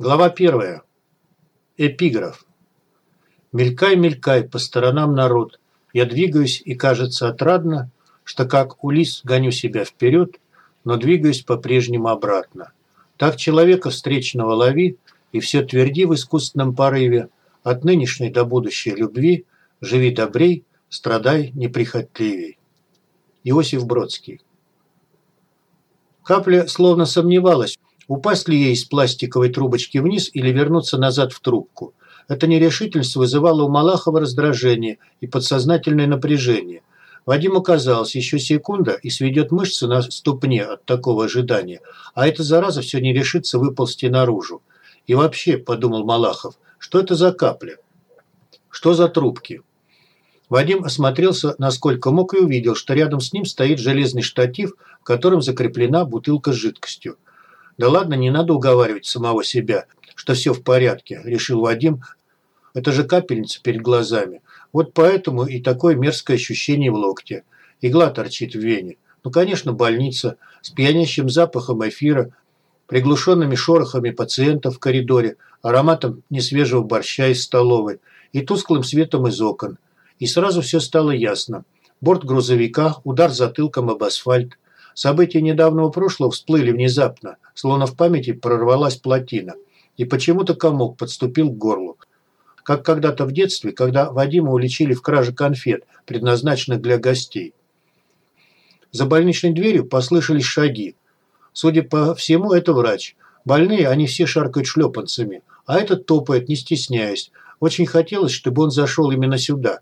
Глава первая. Эпиграф. Мелькай, мелькай, по сторонам народ. Я двигаюсь, и кажется отрадно, что как улис гоню себя вперед, но двигаюсь по-прежнему обратно. Так человека встречного лови, и все тверди в искусственном порыве, от нынешней до будущей любви, живи добрей, страдай неприхотливей. Иосиф Бродский. Капля словно сомневалась, упасть ли ей из пластиковой трубочки вниз или вернуться назад в трубку. Эта нерешительность вызывала у Малахова раздражение и подсознательное напряжение. Вадиму казалось, еще секунда и сведет мышцы на ступне от такого ожидания, а эта зараза все не решится выползти наружу. И вообще, подумал Малахов, что это за капля? Что за трубки? Вадим осмотрелся насколько мог и увидел, что рядом с ним стоит железный штатив, в котором закреплена бутылка с жидкостью. «Да ладно, не надо уговаривать самого себя, что все в порядке», – решил Вадим. «Это же капельница перед глазами. Вот поэтому и такое мерзкое ощущение в локте. Игла торчит в вене. Ну, конечно, больница с пьянящим запахом эфира, приглушенными шорохами пациентов в коридоре, ароматом несвежего борща из столовой и тусклым светом из окон. И сразу все стало ясно. Борт грузовика, удар затылком об асфальт. События недавнего прошлого всплыли внезапно, словно в памяти прорвалась плотина. И почему-то комок подступил к горлу. Как когда-то в детстве, когда Вадима уличили в краже конфет, предназначенных для гостей. За больничной дверью послышались шаги. Судя по всему, это врач. Больные, они все шаркают шлепанцами. А этот топает, не стесняясь. Очень хотелось, чтобы он зашел именно сюда.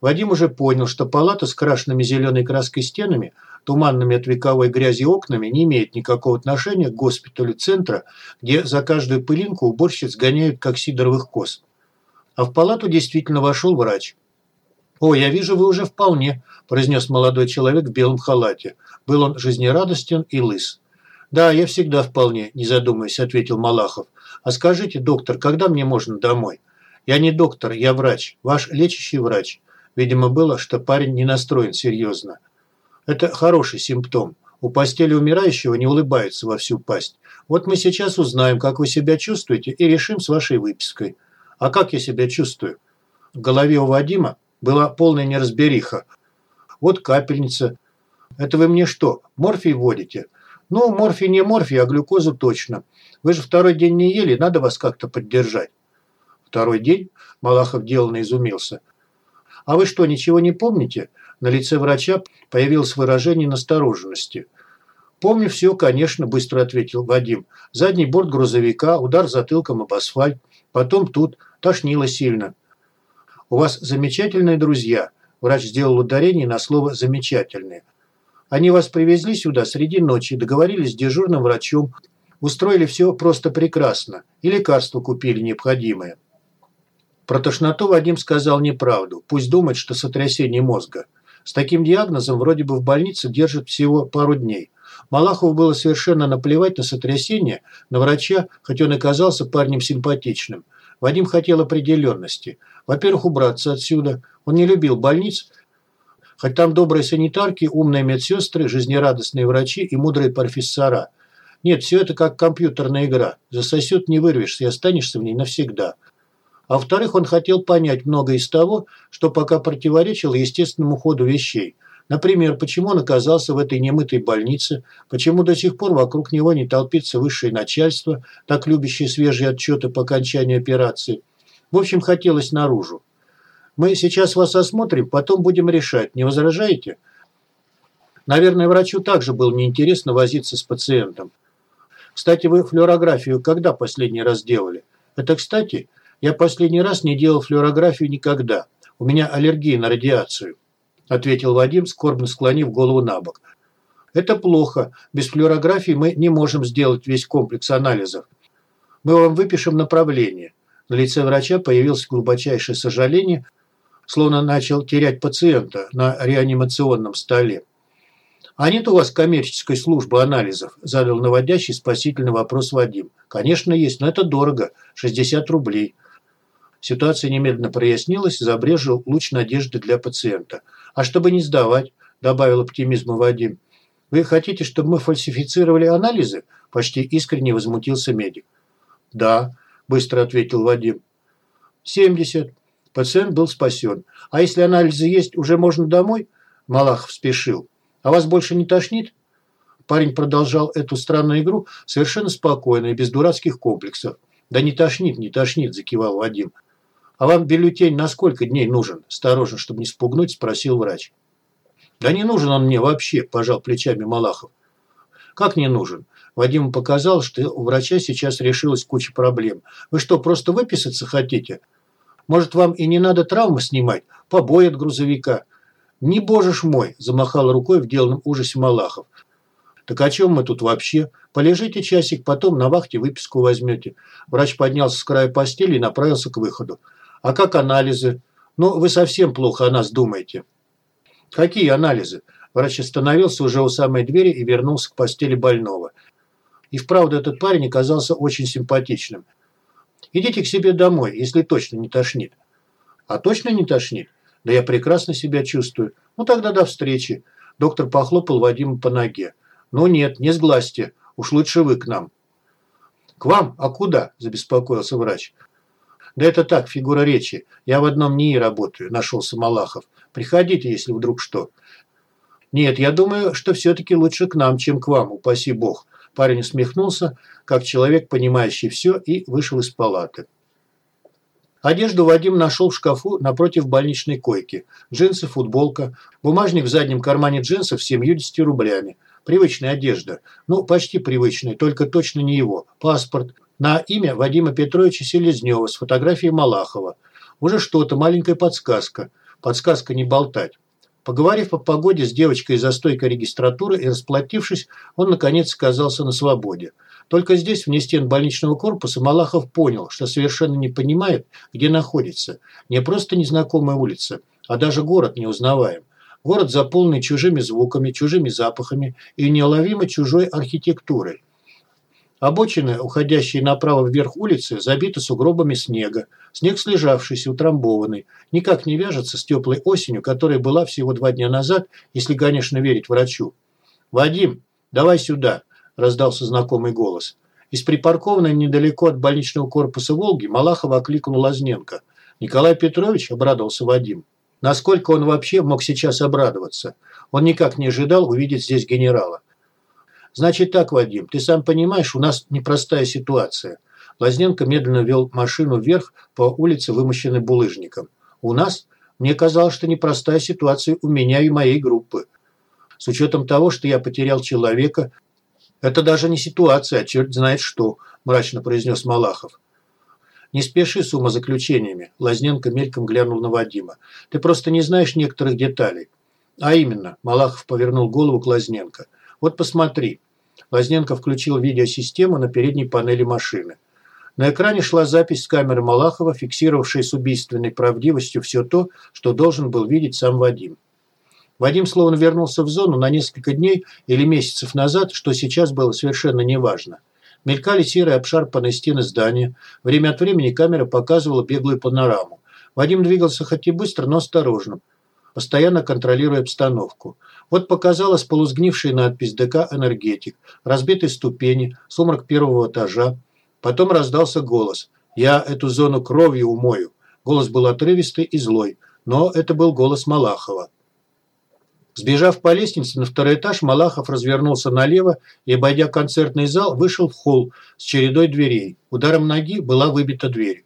Вадим уже понял, что палата с крашенными зеленой краской стенами, туманными от вековой грязи окнами не имеет никакого отношения к госпиталю центра, где за каждую пылинку уборщиц гоняют, как сидоровых коз. А в палату действительно вошел врач. «О, я вижу, вы уже вполне», – произнес молодой человек в белом халате. Был он жизнерадостен и лыс. «Да, я всегда вполне», – не задумываясь, ответил Малахов. «А скажите, доктор, когда мне можно домой?» «Я не доктор, я врач, ваш лечащий врач. Видимо, было, что парень не настроен серьезно. Это хороший симптом. У постели умирающего не улыбается во всю пасть. Вот мы сейчас узнаем, как вы себя чувствуете, и решим с вашей выпиской. А как я себя чувствую? В голове у Вадима была полная неразбериха. Вот капельница. Это вы мне что, морфий вводите? Ну, морфий не морфий, а глюкозу точно. Вы же второй день не ели, надо вас как-то поддержать. Второй день? Малахов деланно изумился. «А вы что, ничего не помните?» На лице врача появилось выражение настороженности. «Помню все, конечно», – быстро ответил Вадим. «Задний борт грузовика, удар затылком об асфальт, потом тут, тошнило сильно». «У вас замечательные друзья», – врач сделал ударение на слово «замечательные». «Они вас привезли сюда среди ночи, договорились с дежурным врачом, устроили все просто прекрасно и лекарства купили необходимое». Про тошноту Вадим сказал неправду. Пусть думает, что сотрясение мозга. С таким диагнозом вроде бы в больнице держат всего пару дней. Малахову было совершенно наплевать на сотрясение, на врача, хоть он и казался парнем симпатичным. Вадим хотел определенности. Во-первых, убраться отсюда. Он не любил больниц, хоть там добрые санитарки, умные медсестры, жизнерадостные врачи и мудрые профессора. Нет, все это как компьютерная игра. Засосет, не вырвешься и останешься в ней навсегда. А во-вторых, он хотел понять многое из того, что пока противоречило естественному ходу вещей. Например, почему он оказался в этой немытой больнице, почему до сих пор вокруг него не толпится высшее начальство, так любящее свежие отчеты по окончании операции. В общем, хотелось наружу. Мы сейчас вас осмотрим, потом будем решать. Не возражаете? Наверное, врачу также было неинтересно возиться с пациентом. Кстати, вы флюорографию когда последний раз делали? Это, кстати, я последний раз не делал флюорографию никогда. У меня аллергия на радиацию», – ответил Вадим, скорбно склонив голову на бок. «Это плохо. Без флюорографии мы не можем сделать весь комплекс анализов. Мы вам выпишем направление». На лице врача появилось глубочайшее сожаление, словно начал терять пациента на реанимационном столе. «А нет у вас коммерческой службы анализов?» – задал наводящий спасительный вопрос Вадим. «Конечно есть, но это дорого. 60 рублей. Ситуация немедленно прояснилась, забрежил луч надежды для пациента. «А чтобы не сдавать», – добавил оптимизма Вадим. «Вы хотите, чтобы мы фальсифицировали анализы?» – почти искренне возмутился медик. «Да», – быстро ответил Вадим. «Семьдесят». Пациент был спасен. «А если анализы есть, уже можно домой?» Малахов спешил. «А вас больше не тошнит?» Парень продолжал эту странную игру совершенно спокойно и без дурацких комплексов. «Да не тошнит, не тошнит», – закивал Вадим. «А вам бюллетень на сколько дней нужен?» – осторожно, чтобы не спугнуть, спросил врач. «Да не нужен он мне вообще», – пожал плечами Малахов. «Как не нужен?» Вадиму показал, что у врача сейчас решилась куча проблем. «Вы что, просто выписаться хотите? Может, вам и не надо травмы снимать? Побои от грузовика?» «Не боже ж мой!» – замахал рукой в деланном ужасе Малахов. «Так о чем мы тут вообще? Полежите часик, потом на вахте выписку возьмете». Врач поднялся с края постели и направился к выходу. «А как анализы? Ну, вы совсем плохо о нас думаете». «Какие анализы?» Врач остановился уже у самой двери и вернулся к постели больного. И вправду этот парень оказался очень симпатичным. «Идите к себе домой, если точно не тошнит». «А точно не тошнит? Да я прекрасно себя чувствую. Ну тогда до встречи». Доктор похлопал Вадима по ноге. «Ну нет, не сглазьте. Уж лучше вы к нам». «К вам? А куда?» – забеспокоился врач. «Да это так, фигура речи. Я в одном НИИ работаю», – нашелся Малахов. «Приходите, если вдруг что». «Нет, я думаю, что все-таки лучше к нам, чем к вам, упаси бог». Парень усмехнулся, как человек, понимающий все, и вышел из палаты. Одежду Вадим нашел в шкафу напротив больничной койки. Джинсы, футболка, бумажник в заднем кармане джинсов с 70 рублями – Привычная одежда. Ну, почти привычная, только точно не его. Паспорт. На имя Вадима Петровича Селезнева с фотографией Малахова. Уже что-то, маленькая подсказка. Подсказка не болтать. Поговорив по погоде с девочкой за стойкой регистратуры и расплатившись, он наконец оказался на свободе. Только здесь, вне стен больничного корпуса, Малахов понял, что совершенно не понимает, где находится. Не просто незнакомая улица, а даже город неузнаваем. Город заполнен чужими звуками, чужими запахами и неуловимо чужой архитектурой. Обочины, уходящие направо вверх улицы, забиты сугробами снега. Снег слежавшийся, утрамбованный. Никак не вяжется с теплой осенью, которая была всего два дня назад, если, конечно, верить врачу. «Вадим, давай сюда!» – раздался знакомый голос. Из припаркованной недалеко от больничного корпуса «Волги» Малахова окликнул Лазненко. «Николай Петрович?» – обрадовался Вадим. Насколько он вообще мог сейчас обрадоваться? Он никак не ожидал увидеть здесь генерала. «Значит так, Вадим, ты сам понимаешь, у нас непростая ситуация». Лазненко медленно вел машину вверх по улице, вымощенной булыжником. «У нас? Мне казалось, что непростая ситуация у меня и моей группы. С учетом того, что я потерял человека, это даже не ситуация, а черт знает что», – мрачно произнес Малахов. «Не спеши с умозаключениями», – Лазненко мельком глянул на Вадима. «Ты просто не знаешь некоторых деталей». «А именно», – Малахов повернул голову к Лазненко. «Вот посмотри». Лазненко включил видеосистему на передней панели машины. На экране шла запись с камеры Малахова, фиксировавшая с убийственной правдивостью все то, что должен был видеть сам Вадим. Вадим словно вернулся в зону на несколько дней или месяцев назад, что сейчас было совершенно неважно. Мелькали серые обшарпанные стены здания. Время от времени камера показывала беглую панораму. Вадим двигался хоть и быстро, но осторожно, постоянно контролируя обстановку. Вот показалась полузгнившая надпись ДК «Энергетик», разбитые ступени, сумрак первого этажа. Потом раздался голос. «Я эту зону кровью умою». Голос был отрывистый и злой, но это был голос Малахова. Сбежав по лестнице на второй этаж, Малахов развернулся налево и, обойдя концертный зал, вышел в холл с чередой дверей. Ударом ноги была выбита дверь.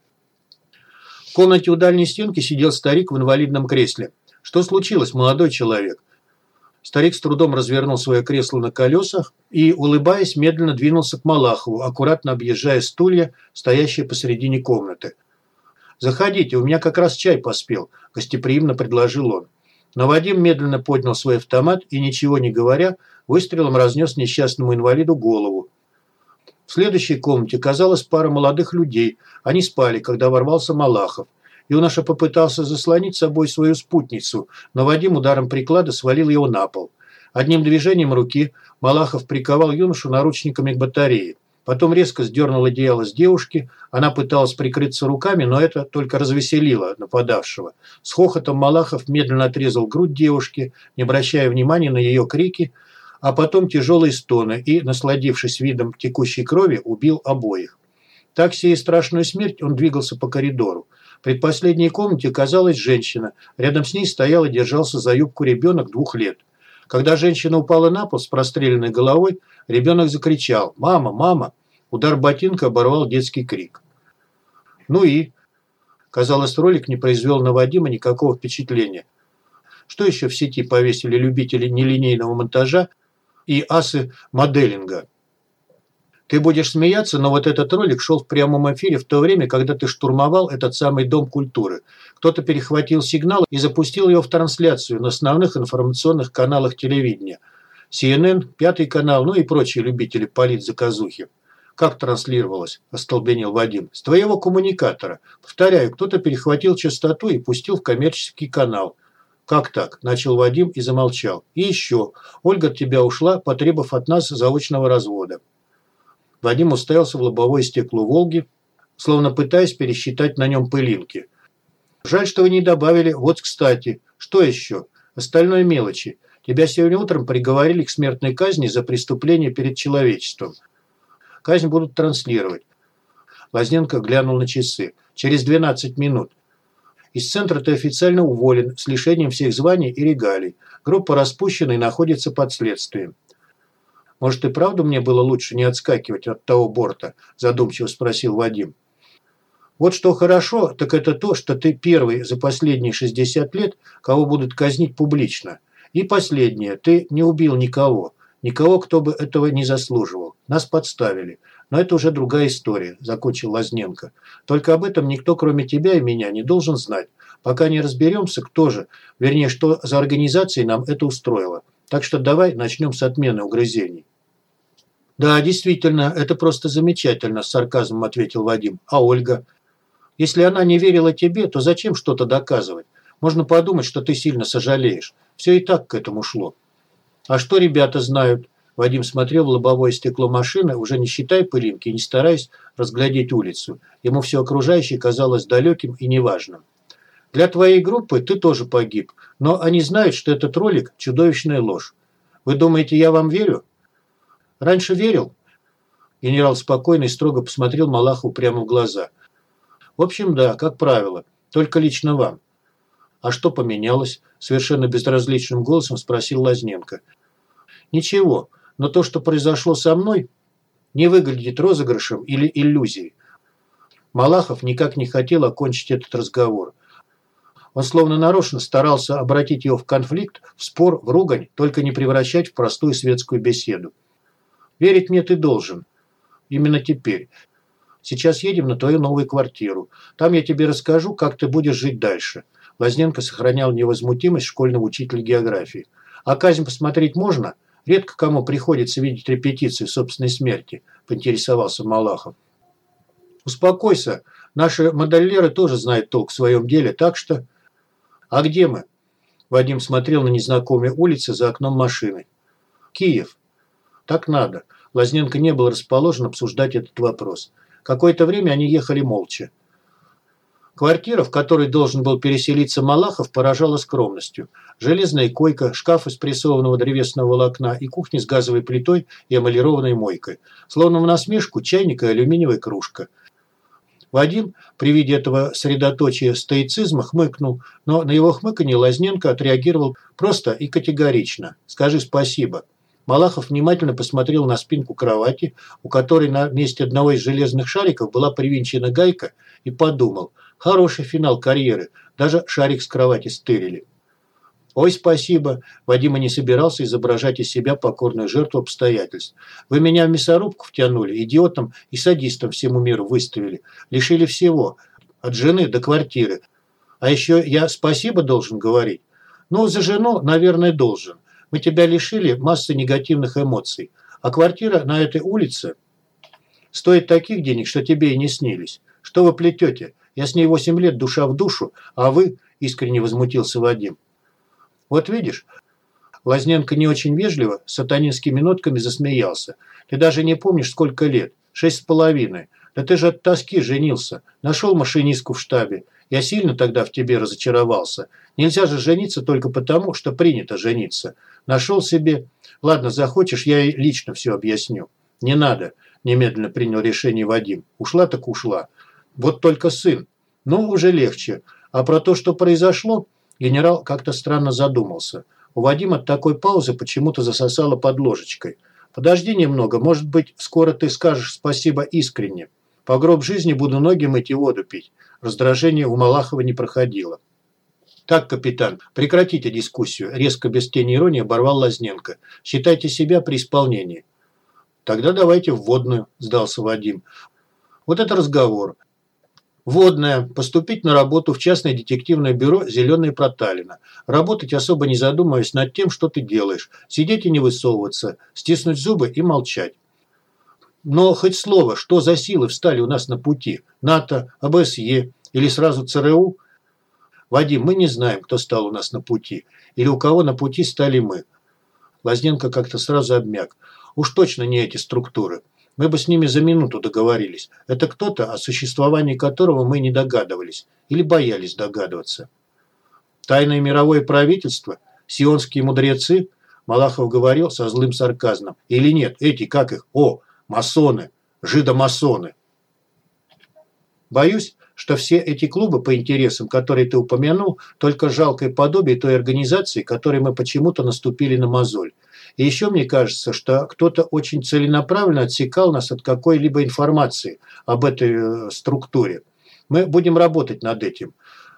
В комнате у дальней стенки сидел старик в инвалидном кресле. «Что случилось, молодой человек?» Старик с трудом развернул свое кресло на колесах и, улыбаясь, медленно двинулся к Малахову, аккуратно объезжая стулья, стоящие посередине комнаты. «Заходите, у меня как раз чай поспел», – гостеприимно предложил он. Но Вадим медленно поднял свой автомат и, ничего не говоря, выстрелом разнес несчастному инвалиду голову. В следующей комнате казалось пара молодых людей. Они спали, когда ворвался Малахов. Юноша попытался заслонить собой свою спутницу, но Вадим ударом приклада свалил его на пол. Одним движением руки Малахов приковал юношу наручниками к батарее. Потом резко сдернул одеяло с девушки. Она пыталась прикрыться руками, но это только развеселило нападавшего. С хохотом Малахов медленно отрезал грудь девушки, не обращая внимания на ее крики, а потом тяжелые стоны и, насладившись видом текущей крови, убил обоих. Так сей страшную смерть он двигался по коридору. Предпоследней комнате оказалась женщина. Рядом с ней стоял и держался за юбку ребенок двух лет. Когда женщина упала на пол с простреленной головой, ребенок закричал «Мама! Мама!». Удар ботинка оборвал детский крик. Ну и? Казалось, ролик не произвел на Вадима никакого впечатления. Что еще в сети повесили любители нелинейного монтажа и асы моделинга? Ты будешь смеяться, но вот этот ролик шел в прямом эфире в то время, когда ты штурмовал этот самый Дом культуры. Кто-то перехватил сигнал и запустил его в трансляцию на основных информационных каналах телевидения. CNN, Пятый канал, ну и прочие любители политзаказухи. «Как транслировалось?» – остолбенел Вадим. «С твоего коммуникатора. Повторяю, кто-то перехватил частоту и пустил в коммерческий канал». «Как так?» – начал Вадим и замолчал. «И еще. Ольга от тебя ушла, потребовав от нас заочного развода». Вадим уставился в лобовое стекло «Волги», словно пытаясь пересчитать на нем пылинки. «Жаль, что вы не добавили. Вот, кстати. Что еще? Остальное мелочи. Тебя сегодня утром приговорили к смертной казни за преступление перед человечеством. Казнь будут транслировать». Лазненко глянул на часы. «Через 12 минут. Из центра ты официально уволен с лишением всех званий и регалий. Группа распущена и находится под следствием. «Может, и правда мне было лучше не отскакивать от того борта?» – задумчиво спросил Вадим. «Вот что хорошо, так это то, что ты первый за последние 60 лет, кого будут казнить публично. И последнее, ты не убил никого. Никого, кто бы этого не заслуживал. Нас подставили. Но это уже другая история», – закончил Лазненко. «Только об этом никто, кроме тебя и меня, не должен знать. Пока не разберемся, кто же, вернее, что за организацией нам это устроило. Так что давай начнем с отмены угрызений». «Да, действительно, это просто замечательно», – с сарказмом ответил Вадим. «А Ольга? Если она не верила тебе, то зачем что-то доказывать? Можно подумать, что ты сильно сожалеешь. Все и так к этому шло». «А что ребята знают?» Вадим смотрел в лобовое стекло машины, уже не считая пылинки, не стараясь разглядеть улицу. Ему все окружающее казалось далеким и неважным. «Для твоей группы ты тоже погиб, но они знают, что этот ролик – чудовищная ложь. Вы думаете, я вам верю?» Раньше верил?» Генерал спокойно и строго посмотрел Малахову прямо в глаза. «В общем, да, как правило. Только лично вам». «А что поменялось?» – совершенно безразличным голосом спросил Лазненко. «Ничего, но то, что произошло со мной, не выглядит розыгрышем или иллюзией». Малахов никак не хотел окончить этот разговор. Он словно нарочно старался обратить его в конфликт, в спор, в ругань, только не превращать в простую светскую беседу. Верить мне ты должен. Именно теперь. Сейчас едем на твою новую квартиру. Там я тебе расскажу, как ты будешь жить дальше». Лазненко сохранял невозмутимость школьного учителя географии. «А казнь посмотреть можно? Редко кому приходится видеть репетицию собственной смерти», – поинтересовался Малахов. «Успокойся. Наши модельеры тоже знают толк в своем деле, так что...» «А где мы?» Вадим смотрел на незнакомые улицы за окном машины. «Киев. Так надо. Лазненко не был расположен обсуждать этот вопрос. Какое-то время они ехали молча. Квартира, в которой должен был переселиться Малахов, поражала скромностью. Железная койка, шкаф из прессованного древесного волокна и кухня с газовой плитой и эмалированной мойкой. Словно в насмешку чайник и алюминиевая кружка. Вадим при виде этого средоточия стоицизма хмыкнул, но на его хмыканье Лазненко отреагировал просто и категорично. «Скажи спасибо». Малахов внимательно посмотрел на спинку кровати, у которой на месте одного из железных шариков была привинчена гайка, и подумал, хороший финал карьеры, даже шарик с кровати стырили. «Ой, спасибо!» Вадима не собирался изображать из себя покорную жертву обстоятельств. «Вы меня в мясорубку втянули, идиотом и садистом всему миру выставили. Лишили всего. От жены до квартиры. А еще я спасибо должен говорить? Ну, за жену, наверное, должен. Мы тебя лишили массы негативных эмоций. А квартира на этой улице стоит таких денег, что тебе и не снились. Что вы плетете? Я с ней восемь лет душа в душу, а вы, искренне возмутился Вадим. Вот видишь, Лазненко не очень вежливо, сатанинскими нотками засмеялся. Ты даже не помнишь, сколько лет. Шесть с половиной. Да ты же от тоски женился. Нашел машинистку в штабе. Я сильно тогда в тебе разочаровался. Нельзя же жениться только потому, что принято жениться. Нашел себе... Ладно, захочешь, я и лично все объясню. Не надо. немедленно принял решение Вадим. Ушла так ушла. Вот только сын. Ну, уже легче. А про то, что произошло, генерал как-то странно задумался. У Вадима такой паузы почему-то засосало под ложечкой. Подожди немного, может быть, скоро ты скажешь спасибо искренне. По гроб жизни буду ноги мыть и воду пить. Раздражение у Малахова не проходило. «Так, капитан, прекратите дискуссию», – резко без тени иронии оборвал Лазненко. «Считайте себя при исполнении». «Тогда давайте в водную», – сдался Вадим. «Вот это разговор. Водная. Поступить на работу в частное детективное бюро «Зеленые проталина». Работать особо не задумываясь над тем, что ты делаешь. Сидеть и не высовываться. Стиснуть зубы и молчать. Но хоть слово, что за силы встали у нас на пути? НАТО, АБСЕ или сразу ЦРУ? Вадим, мы не знаем, кто стал у нас на пути. Или у кого на пути стали мы. Лазненко как-то сразу обмяк. Уж точно не эти структуры. Мы бы с ними за минуту договорились. Это кто-то, о существовании которого мы не догадывались. Или боялись догадываться. Тайное мировое правительство? Сионские мудрецы? Малахов говорил со злым сарказмом. Или нет, эти, как их? О, масоны, жидомасоны. Боюсь, что все эти клубы по интересам, которые ты упомянул, только жалкое подобие той организации, которой мы почему-то наступили на мозоль. И еще мне кажется, что кто-то очень целенаправленно отсекал нас от какой-либо информации об этой э, структуре. Мы будем работать над этим.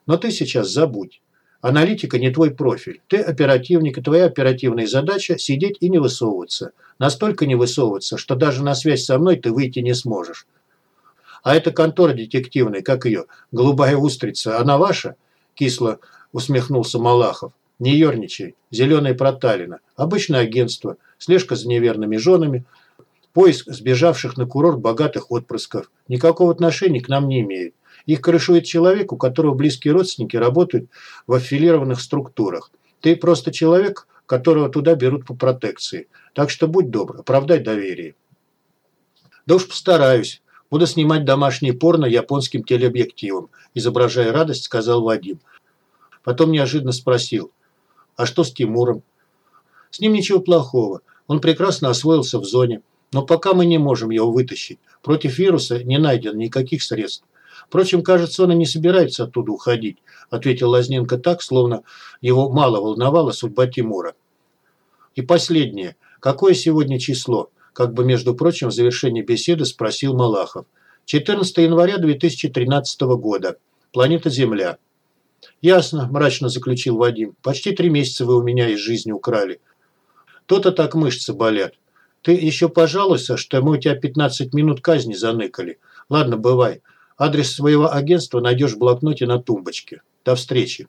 Но ты сейчас забудь. Аналитика не твой профиль. Ты оперативник, и твоя оперативная задача – сидеть и не высовываться. Настолько не высовываться, что даже на связь со мной ты выйти не сможешь. А эта контора детективная, как ее, голубая устрица, она ваша?» Кисло усмехнулся Малахов. «Не ерничай. Зеленая проталина. Обычное агентство. Слежка за неверными женами. Поиск сбежавших на курорт богатых отпрысков. Никакого отношения к нам не имеет. Их крышует человек, у которого близкие родственники работают в аффилированных структурах. Ты просто человек, которого туда берут по протекции. Так что будь добр, оправдай доверие. Да уж постараюсь. Буду снимать домашнее порно японским телеобъективом, изображая радость, сказал Вадим. Потом неожиданно спросил, а что с Тимуром? С ним ничего плохого. Он прекрасно освоился в зоне. Но пока мы не можем его вытащить. Против вируса не найдено никаких средств. Впрочем, кажется, он и не собирается оттуда уходить, ответил Лазненко так, словно его мало волновала судьба Тимура. И последнее. Какое сегодня число? Как бы, между прочим, в завершении беседы спросил Малахов. 14 января 2013 года. Планета Земля. «Ясно», – мрачно заключил Вадим. «Почти три месяца вы у меня из жизни украли. То-то так мышцы болят. Ты еще пожалуйся, что мы у тебя 15 минут казни заныкали. Ладно, бывай. Адрес своего агентства найдешь в блокноте на тумбочке. До встречи».